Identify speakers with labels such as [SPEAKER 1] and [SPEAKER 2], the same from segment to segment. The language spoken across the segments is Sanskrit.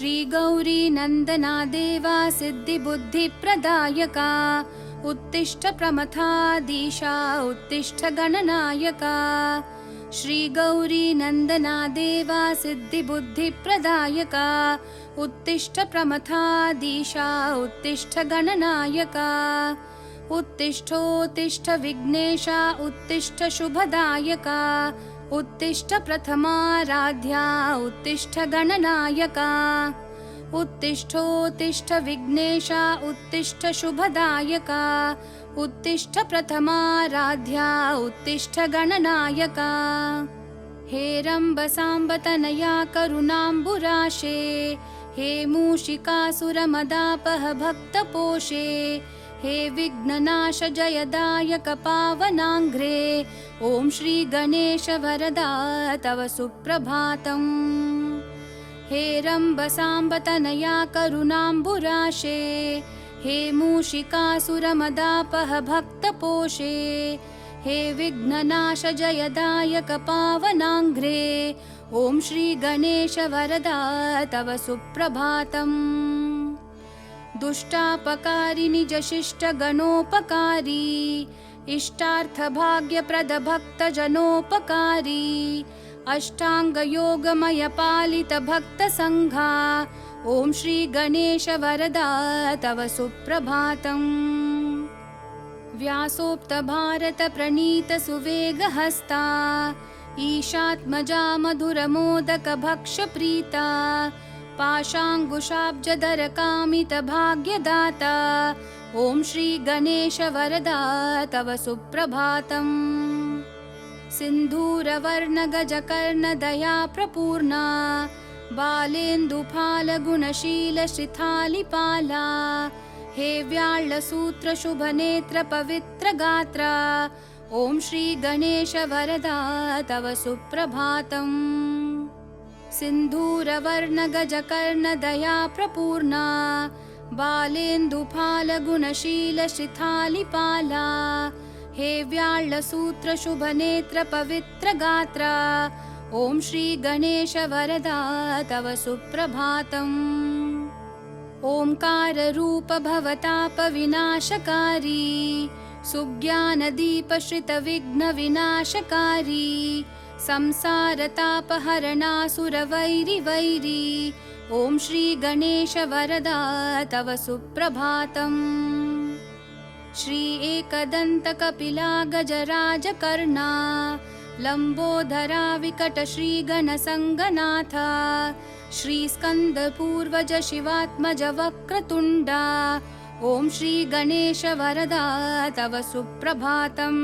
[SPEAKER 1] श्रीगौरीनन्दना देवा सिद्धिबुद्धिप्रदायका उत्तिष्ठ प्रमथादीशा उत्तिष्ठ गणनायका। श्रीगौरीनन्दना देवा सिद्धिबुद्धिप्रदायका उत्तिष्ठ प्रमथादीशा उत्तिष्ठ गणनायका। उत्तिष्ठोत्तिष्ठ विघ्नेशा उत्तिष्ठ शुभदायका उत्तिष्ठ प्रथमाराध्या उत्तिष्ठ गणनायका उत्तिष्ठोत्तिष्ठ विघ्नेशा उत्तिष्ठ शुभदायका उत्तिष्ठ प्रथमाराध्या उत्तिष्ठ गणनायका। हे रम्बसाम्बतनया करुणाम्बुराशे हे मूषिकासुरमदापह भक्तपोषे हे विघ्ननाश जयदायक पावनाङ्घ्रे ॐ श्रीगणेश वरदा तव सुप्रभातम्। हे रम्बसाम्बतनया करुणाम्बुराशे हे मूषिकासुरमदापह भक्तपोषे हे विघ्ननाश जयदायक पावनाङ्घ्रे ॐ श्रीगणेश वरदा तव सुप्रभातम् दुष्टापकारि निजशिष्टगणोपकारी इष्टार्थभाग्यप्रदभक्तजनोपकारी अष्टाङ्गयोगमयपालितभक्तसङ्घा ॐ श्रीगणेश वरदा तव सुप्रभातम्। व्यासोक्तभारतप्रणीतसुवेगहस्ता ईशात्मजा मधुरमोदकभक्षप्रीता पाशाङ्कुशाब्जधरकामितभाग्यदाता ॐ श्रीगणेश वरदा तव सुप्रभातम्। सिन्धूरवर्णगजकर्णदया प्रपूर्णा बालेन्दुफालगुणशीलशिथालिपाला हे व्याळ्ळसूत्रशुभनेत्रपवित्रगात्रा ॐ श्रीगणेश वरदा तव सुप्रभातम् सिन्धूरवर्णगजकर्णदया प्रपूर्णा बालेन्दुफालगुणशीलशिथालिपाला हे व्याळ्ळसूत्रशुभनेत्रपवित्रगात्रा ॐ श्रीगणेश वरदा तव सुप्रभातम्। ओङ्काररूप भवतापविनाशकारी सुज्ञानदीपश्रितविघ्नविनाशकारी संसारतापहरणासुरवैरिवैरी। ॐ श्रीगणेश वरदा तव सुप्रभातम्। श्री एकदन्तकपिला गजराजकर्णा लम्बोदरा विकटश्रीगणसङ्गनाथा श्रीस्कन्दपूर्वज शिवात्मज वक्रतुण्डा। ॐ श्रीगणेश वरदा तव सुप्रभातम्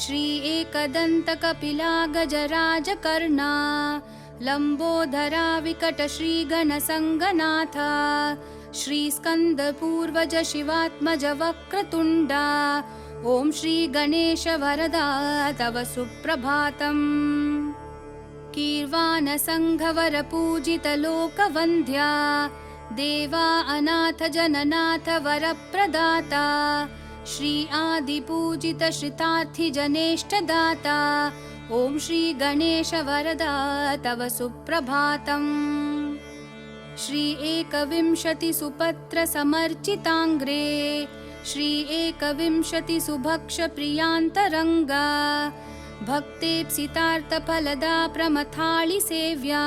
[SPEAKER 1] श्री एकदन्तकपिला गजराजकर्णा लम्बोदरा विकटश्रीगणसङ्गनाथा श्रीस्कन्दपूर्वज शिवात्मज वक्रतुण्डा ॐ श्रीगणेश वरदा तव सुप्रभातम्। कीर्वाणसङ्घवरपूजितलोकवन्द्या देवा अनाथ जननाथ वरप्रदाता श्री आदिपूजितश्रितार्थिजनेष्टदाता ॐ श्रीगणेश वरदा तव सुप्रभातम्। श्री एकविंशतिसुपत्रसमर्चिताङ्ग्रे श्री एकविंशतिसुभक्षप्रियान्तरङ्गा भक्तेप्सितार्थफलदा प्रमथाळिसेव्या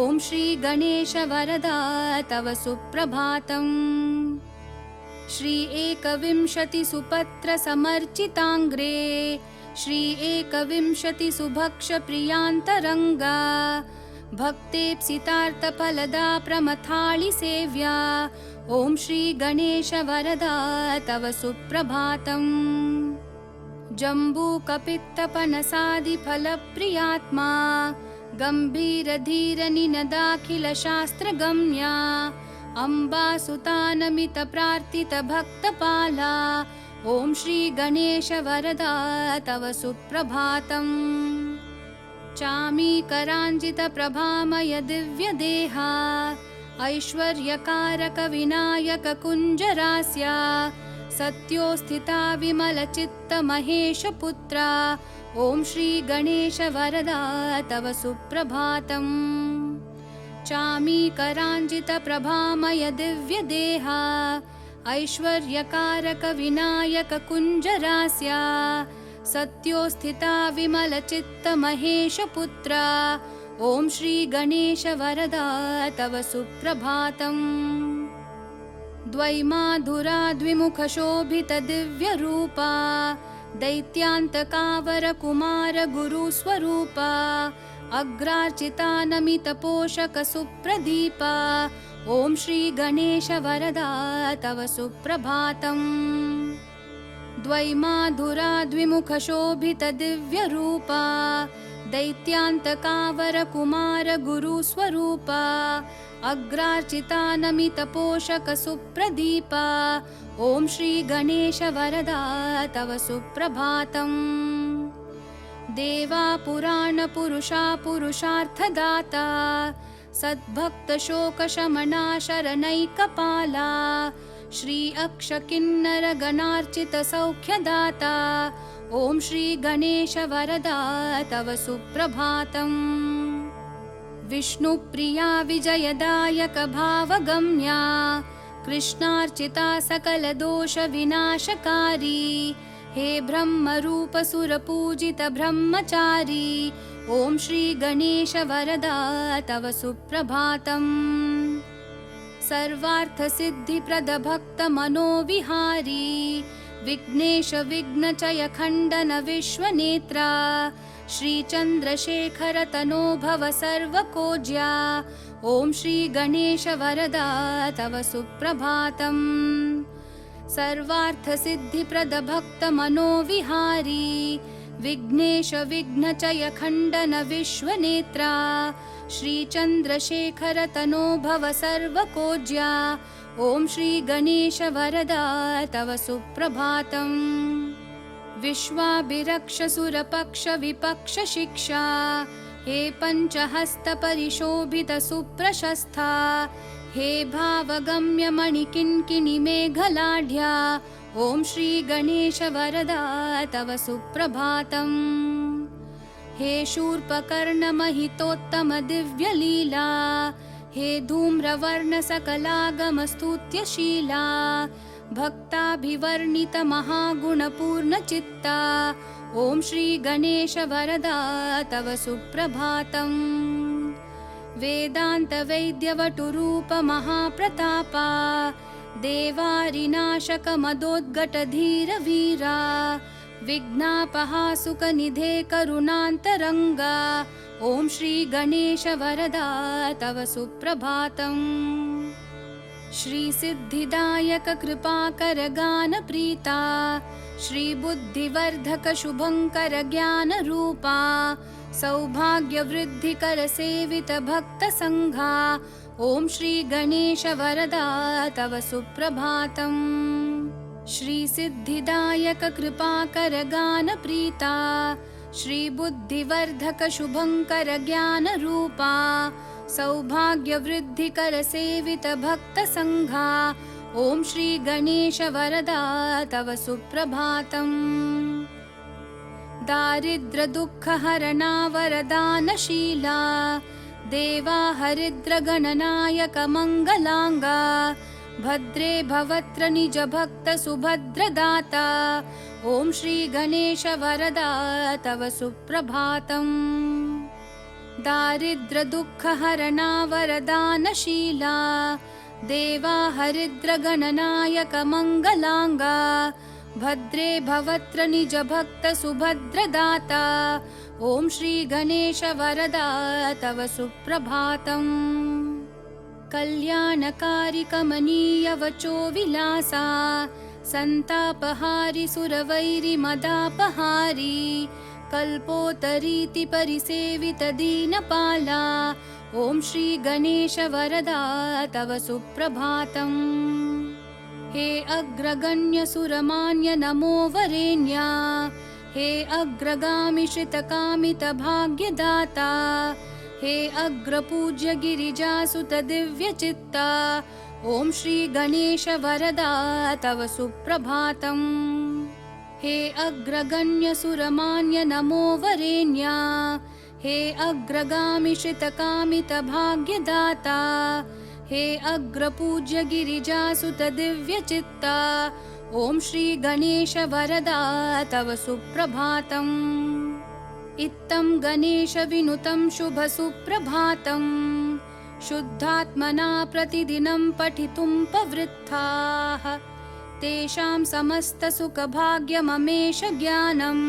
[SPEAKER 1] ॐ श्रीगणेश वरदा तव सुप्रभातम् श्री एकविंशतिसुपत्रसमर्चिताङ्ग्रे श्री एकविंशतिसुभक्षप्रियान्तरङ्गा भक्तेप्सितार्थफलदा प्रमथाळिसेव्या ॐ श्रीगणेश वरदा तव सुप्रभातम्। जम्बूकपित्तपनसादिफलप्रियात्मा गम्भीरधीरनिनदाखिलशास्त्रगम्या अम्बासुतानमितप्रार्थितभक्तपाला। ॐ श्रीगणेश वरदा तव सुप्रभातम्। चामीकराञ्जितप्रभामय दिव्यदेहा। ऐश्वर्यकारकविनायककुञ्जरास्या। सत्योस्थिता विमलचित्तमहेशपुत्रा ॐ श्रीगणेश वरदा तव सुप्रभातम् चामीकराञ्जितप्रभामय दिव्यदेहा ऐश्वर्यकारकविनायककुञ्जरास्या सत्योस्थिता विमलचित्तमहेशपुत्रा ॐ श्रीगणेशवरदा तव सुप्रभातम्। द्वैमाधुरा द्विमुखशोभितदिव्यरूपा दैत्यान्तकावरकुमारगुरुस्वरूपा अग्रार्चितानमितपोषकसुप्रदीपा। ॐ श्रीगणेशवरदा तव सुप्रभातम्। द्वैमाधुरा द्विमुखशोभितदिव्यरूपा दैत्यान्तकावरकुमारगुरुस्वरूपा अग्रार्चितानमितपोषकसुप्रदीपा। ॐ श्रीगणेशवरदा तव सुप्रभातम् देवा पुराणपुरुषा पुरुषार्थदाता सद्भक्तशोकशमना शरणैकपाला श्री अक्षकिन्नरगणार्चितसौख्यदाता ॐ श्रीगणेशवरदा तव सुप्रभातम्। विष्णुप्रिया विजयदायकभावगम्या कृष्णार्चिता सकलदोषविनाशकारी हे ब्रह्मरूपसुरपूजितब्रह्मचारी ॐ श्रीगणेशवरदा तव सुप्रभातम्। सर्वार्थसिद्धिप्रदभक्तमनोविहारी विघ्नेशविघ्नचयखण्डनविश्वनेत्रा श्रीचन्द्रशेखरतनो भव सर्वकोज्या ॐ श्रीगणेशवरदा तव सुप्रभातम् सर्वार्थसिद्धिप्रदभक्तमनोविहारी विघ्नेशविघ्नचयखण्डनविश्वनेत्रा श्रीचन्द्रशेखरतनो भव सर्वकोज्या ॐ श्रीगणेशवरदा तव सुप्रभातम् विश्वाभिरक्षसुरपक्षविपक्षशिक्षा हे पञ्चहस्तपरिशोभितसुप्रशस्था हे भावगम्यमणिकिङ्किणिमेघलाढ्या ॐ श्रीगणेशवरदा तव सुप्रभातम्। हे शूर्पकर्णमहितोत्तमदिव्यलीला हे धूम्रवर्णसकलागमस्तुत्यशीला भक्ताभिवर्णितमहागुणपूर्णचित्ता ॐ श्रीगणेशवरदा तव सुप्रभातम् वेदान्तवैद्यवटुरूपमहाप्रतापा देवारिनाशकमदोद्गटधीरवीरा विघ्नापहासुकनिधे करुणान्तरङ्गा ॐ श्रीगणेशवरदा तव सुप्रभातम्। श्रीसिद्धिदायककृपाकरगानप्रीता श्रीबुद्धिवर्धकशुभङ्करज्ञानरूपा सौभाग्यवृद्धिकरसेवितभक्तसङ्घा। ॐ श्रीगणेशवरदा तव सुप्रभातम्। श्रीसिद्धिदायककृपाकरगानप्रीता श्रीबुद्धिवर्धकशुभङ्करज्ञानरूपा सौभाग्यवृद्धिकरसेवितभक्तसङ्घा। ॐ श्रीगणेशवरदा तव सुप्रभातम् दारिद्र्यदुःखहरणावरदानशीला देवा हरिद्रगणनायकमङ्गलाङ्गा भद्रे भवत्र निजभक्तसुभद्रदाता। ॐ श्रीगणेशवरदा तव सुप्रभातम्। दारिद्र्यदुःखहरणावरदानशीला देवा हरिद्रगणनायकमङ्गलाङ्गा भद्रे भवत्र निजभक्तसुभद्रदाता ॐ श्रीगणेशवरदा तव सुप्रभातम्। कल्याणकारिकमनीयवचो विलासा सन्तापहारि सुरवैरिमदापहारी कल्पोतरीति परिसेवितदीनपाला ॐ श्रीगणेशवरदा तव सुप्रभातम् हे अग्रगण्यसुरमान्य नमो वरेण्या हे अग्रगामिश्रितकामितभाग्यदाता हे अग्रपूज्य गिरिजासुतदिव्यचित्ता ॐ श्रीगणेशवरदा तव सुप्रभातम्। हे अग्रगण्यसुरमान्य नमो वरेण्या हे अग्रगामि श्रितकामितभाग्यदाता हे अग्रपूज्य गिरिजासुत दिव्यचित्ता ॐ श्रीगणेश वरदा तव सुप्रभातम्। इत्थं गणेशविनुतं शुभसुप्रभातम् शुद्धात्मना प्रतिदिनं पठितुं प्रवृत्ताः तेषां समस्तसुखभाग्यममेष ज्ञानम्।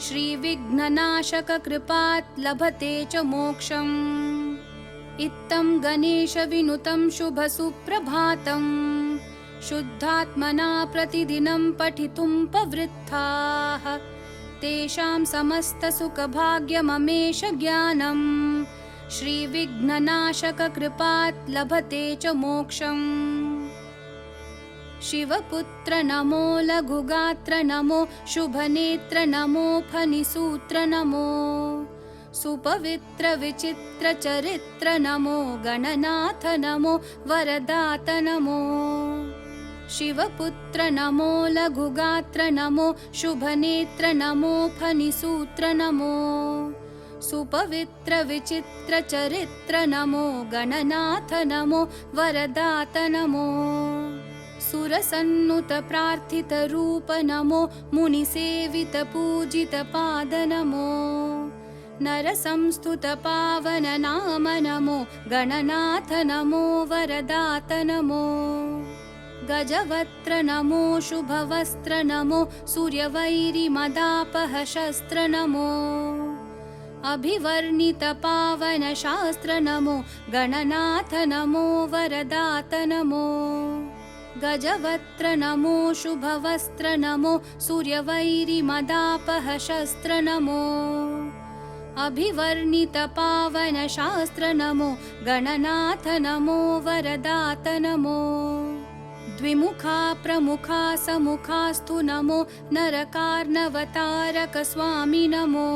[SPEAKER 1] श्रीविघ्ननाशककृपात् लभते च मोक्षम् इत्थं गणेशविनुतं शुभसुप्रभातम् शुद्धात्मना प्रतिदिनं पठितुं प्रवृत्ताः तेषां समस्तसुखभाग्यममेष ज्ञानम् श्रीविघ्ननाशककृपात् लभते च मोक्षम्। शिवपुत्र नमो लघुगात्र नमो शुभनेत्र नमो फनिसूत्र नमो सुपवित्रविचित्रचरित्र नमो गणनाथ नमो वरदात नमो शिवपुत्र नमो लघुगात्र नमो शुभनेत्र नमो फनिसूत्र नमो सुपवित्रविचित्रचरित्र नमो गणनाथ नमो वरदात नमो सुरसन्नुतप्रार्थितरूप नमो मुनिसेवितपूजितपाद नमो नरसंस्तुतपावननाम नमो गणनाथ नमो वरदात नमो गजवत्र नमो शुभवस्त्र नमो सूर्यवैरिमदापः शस्त्र नमो अभिवर्णितपावनशास्त्र नमो गणनाथ नमो वरदात नमो गजवत्र नमो शुभवस्त्र नमो सूर्यवैरिमदापः शस्त्र नमो अभिवर्णितपावनशास्त्र नमो गणनाथ नमो वरदात नमो। द्विमुखा प्रमुखा समुखास्तु नमो नरकार्णवतारकस्वामि नमो।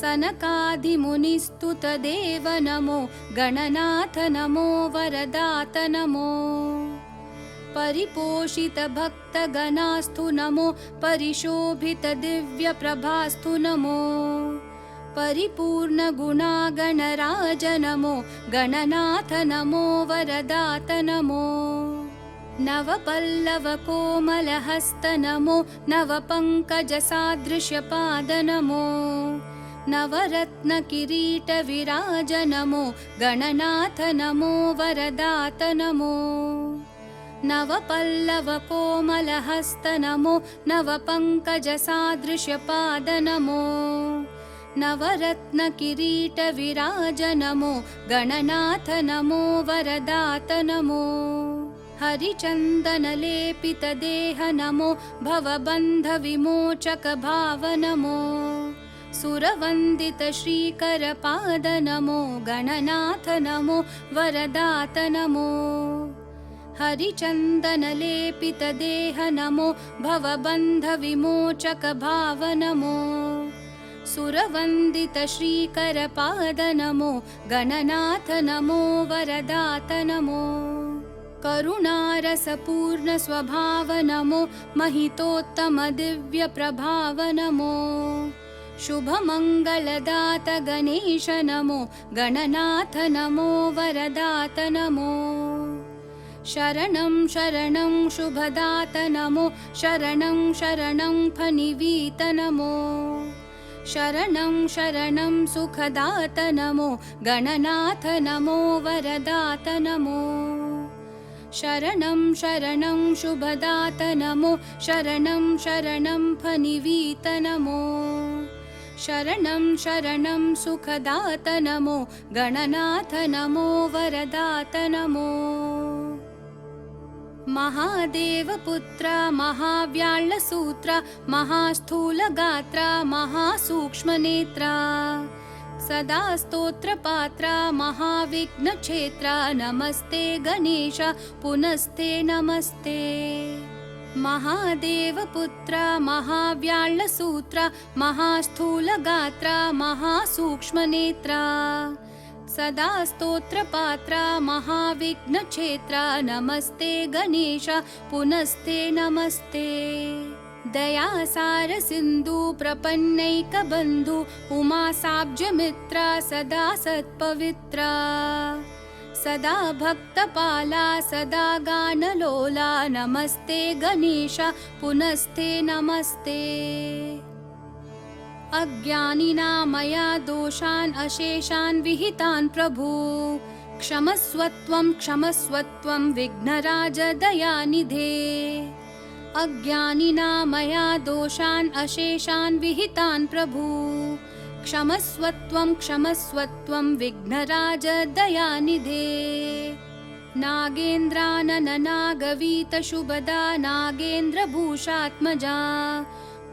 [SPEAKER 1] सनकादिमुनिस्तुतदेव नमो गणनाथ नमो वरदात नमो। परिपोषितभक्तगणास्तु नमो परिशोभितदिव्यप्रभास्तु नमो परिपूर्णगुणागणराज नमो गणनाथ नमो वरदात नमो नवपल्लवकोमलहस्त नमो नवपङ्कजसादृश्यपाद नमो नवरत्नकिरीटविराज नमो गणनाथ नमो वरदात नमो नवपल्लवकोमलहस्त नमो नवपङ्कजसादृश्यपाद नमो नवरत्नकिरीटविराज नमो गणनाथ नमो वरदात नमो हरिचन्दनलेपितदेह नमो भवबन्धविमोचकभाव नमो सुरवन्दितश्रीकरपाद नमो गणनाथ नमो वरदात नमो हरिचन्दनलेपितदेह नमो भवबन्धविमोचकभाव नमो सुरवन्दितश्रीकरपाद नमो गणनाथ नमो वरदात नमो करुणारसपूर्णस्वभाव नमो महितोत्तमदिव्यप्रभाव नमो शुभमङ्गलदात गणेश नमो गणनाथ नमो वरदात नमो शरणं शरणं शुभदात नमो शरणं शरणं फनिवीत नमो शरणं शरणं सुखदात नमो गणनाथ नमो वरदात नमो। शरणं शरणं शुभदात नमो शरणं शरणं फनिवीत नमो। शरणं शरणं सुखदात नमो गणनाथ नमो वरदात नमो महादेवपुत्र महाव्याळसूत्र महास्थूलगात्र महासूक्ष्मनेत्रा सदा स्तोत्रपात्रा महाविघ्नक्षेत्रा नमस्ते गणेश पुनस्ते नमस्ते। महादेवपुत्र महाव्याळसूत्र महास्थूलगात्र महासूक्ष्मनेत्रा सदा स्तोत्रपात्रा महाविघ्नक्षेत्रा। नमस्ते गणेश पुनस्ते नमस्ते। दयासारसिन्धु प्रपन्नैकबन्धु उमासाब्जमित्रा सदा सत्पवित्रा सदा भक्तपाला सदा गानलोला नमस्ते गणेश पुनस्ते नमस्ते अज्ञानिना मया दोषान् अशेषान् विहितान् प्रभु। क्षमस्वत्वं क्षमस्वत्वं विघ्नराजदयानिधे। अज्ञानिना मया दोषान् अशेषान् विहितान् प्रभु। क्षमस्वत्वं क्षमस्वत्वं विघ्नराजदयानिधे। नागेन्द्रानननागवीतशुभदा नागेन्द्रभूषात्मजा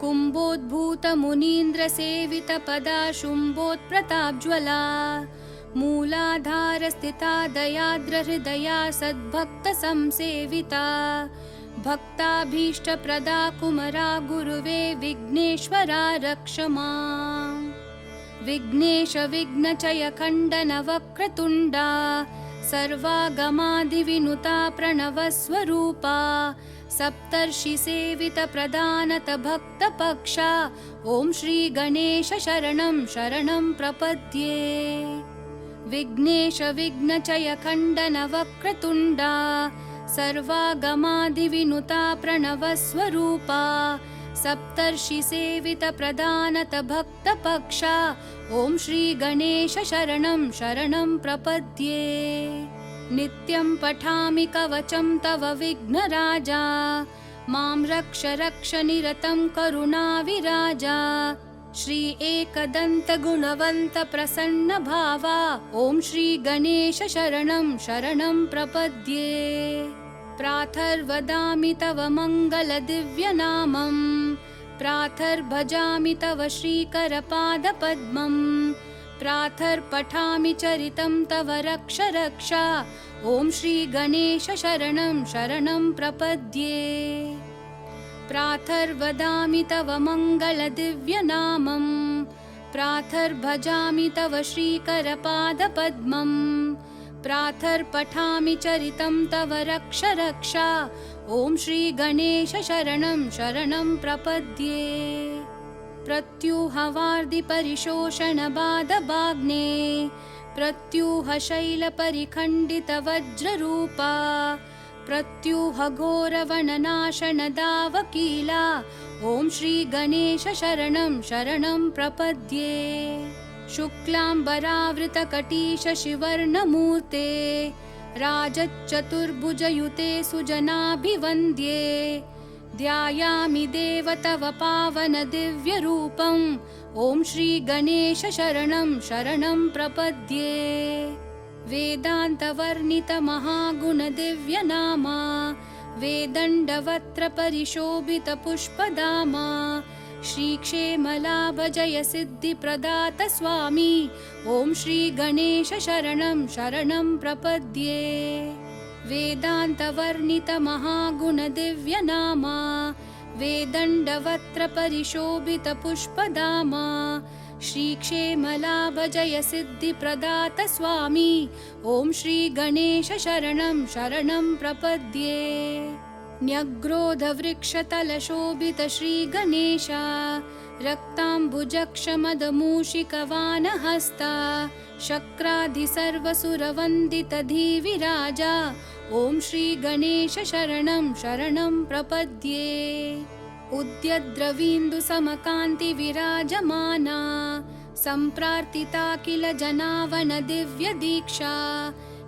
[SPEAKER 1] कुम्भोद्भूतमुनीन्द्रसेवितपदा शुम्भोत्प्रताप्ज्वला मूलाधारस्थिता दयाद्रहृदया सद्भक्तसंसेविता भक्ताभीष्टप्रदा कुमरा गुरुवे विघ्नेश्वरा रक्ष माम्। विघ्नेश विघ्नचयखण्डनवक्रतुण्डा सर्वागमादिविनुता प्रणवस्वरूपा सप्तर्षिसेवितप्रधानतभक्तपक्षा ॐ श्रीगणेश शरणं शरणं प्रपद्ये। विघ्नेश विघ्नचयखण्डनवक्रतुण्डा सर्वागमादिविनुता प्रणवस्वरूपा सप्तर्षिसेवितप्रधानतभक्तपक्षा ॐ श्रीगणेश शरणं प्रपद्ये। नित्यं पठामि कवचं तव विघ्नराजा। मां रक्ष रक्ष निरतं करुणाविराजा। श्री एकदन्तगुणवन्तप्रसन्नभावा ॐ श्रीगणेश शरणं शरणं प्रपद्ये। प्राथर्वदामि तव मङ्गलदिव्यनामम् प्राथर्भजामि तव श्रीकरपादपद्मम् प्राथर्पठामि चरितं तव रक्ष रक्ष ॐ श्रीगणेश शरणं शरणं प्रपद्ये। प्राथर्वदामि तव मङ्गलदिव्यनामम् प्राथर्भजामि तव श्रीकरपादपद्मम् प्राथर्पठामि चरितं तव रक्ष रक्ष ॐ श्रीगणेश शरणं प्रपद्ये प्रत्यूहवार्दिपरिशोषणबाधबाग्ने प्रत्यूहशैलपरिखण्डितवज्ररूपा प्रत्यूहघोरवननाशनदावकीला ॐ श्रीगणेश शरणं प्रपद्ये शुक्लाम्बरावृतकटीशशिवर्णमूर्ते राजच्चतुर्भुजयुते सुजनाभिवन्द्ये ध्यायामि देव तव पावनदिव्यरूपम् ॐ श्रीगणेश शरणं प्रपद्ये। वेदान्तवर्णितमहागुणदिव्यनामा वेदण्डवत्रपरिशोभितपुष्पदामा श्रीक्षेमलाभजय सिद्धिप्रदात स्वामी ॐ श्रीगणेश शरणं प्रपद्ये। वेदान्तवर्णितमहागुणदिव्यनामा। वेदण्डवत्रपरिशोभितपुष्पदामा। श्रीक्षेमलाभजय सिद्धिप्रदात स्वामी ॐ श्रीगणेश शरणं शरणं प्रपद्ये न्यग्रोधवृक्षतलशोभितश्रीगणेशा रक्ताम्बुजक्षमदमूषिकवानहस्ता शक्रादिसर्वसुरवन्दितधीविराजा ॐ श्रीगणेश शरणं प्रपद्ये। उद्यद्रवीन्दुसमकान्तिविराजमाना सम्प्रार्थिता किल जनावनदिव्यदीक्षा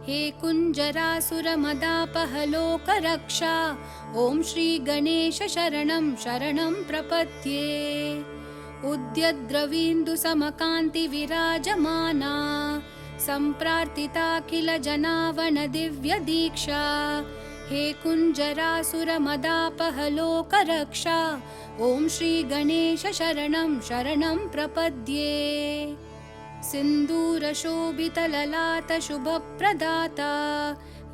[SPEAKER 1] हे कुञ्जरासुरमदापहलोकरक्षा ॐ श्रीगणेश शरणं शरणं प्रपद्ये। उद्यद्रवीन्दुसमकान्तिविराजमाना सम्प्रार्थिता किल जनावनदिव्यदीक्षा हे कुञ्जरासुरमदापहलोकरक्षा ॐ श्रीगणेश शरणं शरणं प्रपद्ये सिन्दूरशोभितललाटशुभप्रदाता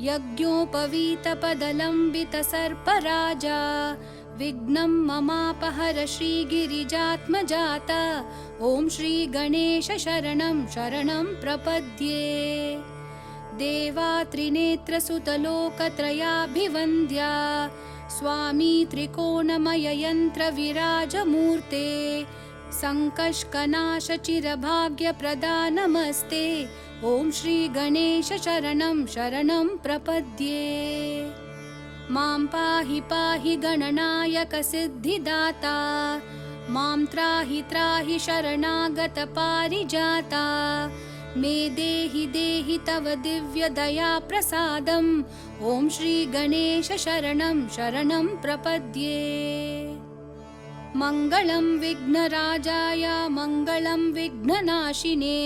[SPEAKER 1] यज्ञोपवीतपदलम्बितसर्पराजा विघ्नं ममापहर श्रीगिरिजात्मजाता ॐ श्रीगणेश शरणं शरणं प्रपद्ये। देवा त्रिनेत्रसुतलोकत्रयाभिवन्द्या स्वामी त्रिकोणमययन्त्रविराजमूर्ते सङ्कष्कनाशचिरभाग्यप्रदानमस्ते ॐ श्रीगणेशशरणं शरणं प्रपद्ये। मां पाहि पाहि गणनायकसिद्धिदाता मां त्राहि त्राहि शरणागतपारिजाता मे देहि देहि तव दिव्यदयाप्रसादम् ॐ श्रीगणेशशरणं शरणं प्रपद्ये मङ्गलं विघ्नराजाय मङ्गलं विघ्ननाशिने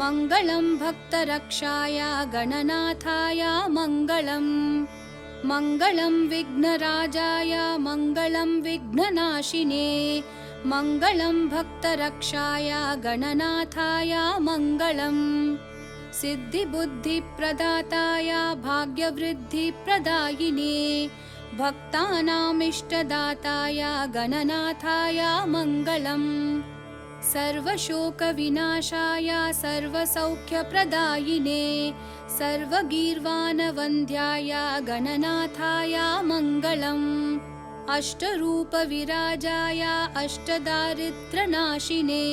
[SPEAKER 1] मङ्गलं भक्तरक्षाय गणनाथाय मङ्गलम् मङ्गलं विघ्नराजाय मङ्गलं विघ्ननाशिने मङ्गलं भक्तरक्षाय गणनाथाय मङ्गलम् सिद्धिबुद्धिप्रदाताय भाग्यवृद्धिप्रदायिने भक्तानामिष्टदाताय गणनाथाय मङ्गलम्। सर्वशोकविनाशाय सर्वसौख्यप्रदायिने सर्वगीर्वाणवन्द्याय गणनाथाय मङ्गलम्। अष्टरूपविराजाय अष्टदारिद्र्यनाशिने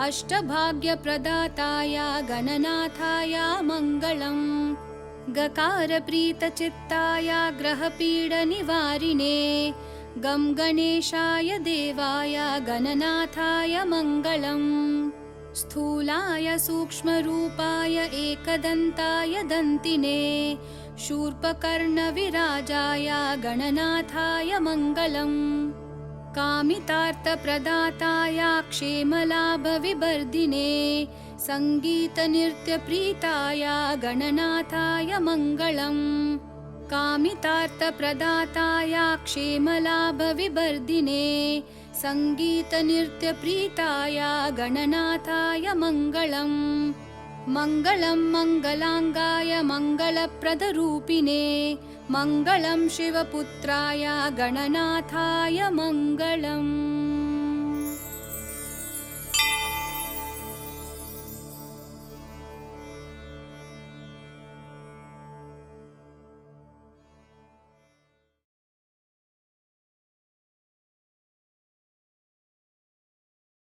[SPEAKER 1] अष्टभाग्यप्रदाताय गणनाथाय मङ्गलम् गकारप्रीतचित्ताय ग्रहपीडनिवारिणे गं गणेशाय देवाय गणनाथाय मङ्गलम्। स्थूलाय सूक्ष्मरूपाय एकदन्ताय दन्तिने शूर्पकर्णविराजाय गणनाथाय मङ्गलम्। कामितार्थप्रदाताय क्षेमलाभविवर्धिने सङ्गीतनृत्यप्रीताय गणनाथाय मङ्गलम् कामितार्थप्रदाताय क्षेमलाभविवर्धिने सङ्गीतनृत्यप्रीताय गणनाथाय मङ्गलम् मङ्गलं मङ्गलाङ्गाय मङ्गलप्रदरूपिणे मङ्गलं शिवपुत्राय गणनाथाय मङ्गलम्